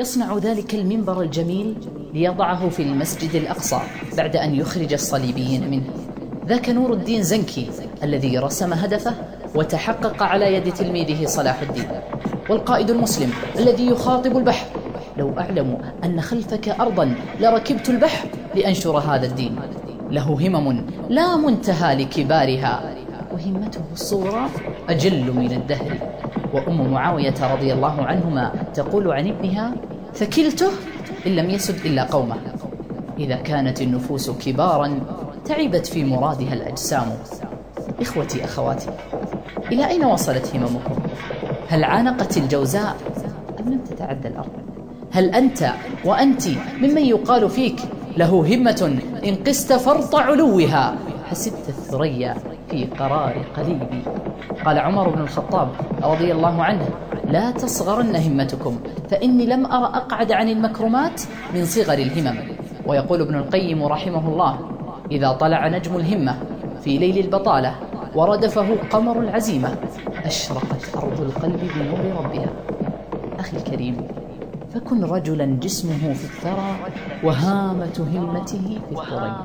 يصنع ذلك المنبر الجميل ليضعه في المسجد الأقصى بعد أن يخرج الصليبيين منه. ذاك نور الدين زنكي الذي رسم هدفه وتحقق على يد تلميذه صلاح الدين والقائد المسلم الذي يخاطب البحر. لو أعلم أن خلفك أرضا لركبت البحر لأنشر هذا الدين. له همم لا منتهى لكبارها. وهمته الصورة أجل من الدهر. وأم معاوية رضي الله عنهما تقول عن ابنها ثكلته إن لم يسد إلا قومه إذا كانت النفوس كبارا تعبت في مرادها الأجسام إخوتي أخواتي إلى أين وصلت هممكم؟ هل عانقت الجوزاء أم لم تتعدى الأرض؟ هل أنت وأنت ممن يقال فيك له همة إن قست فرط علوها حسبت الثريا في قرار قليبي قال عمر بن الخطاب رضي الله عنه لا تصغرن همتكم فإني لم أرى أقعد عن المكرمات من صغر الهمم. ويقول ابن القيم رحمه الله إذا طلع نجم الهمة في ليل البطالة وردفه قمر العزيمة أشرقت أرض القلب بنور ربها. أخي الكريم فكن رجلا جسمه في الثرى وهامة همته في الثريا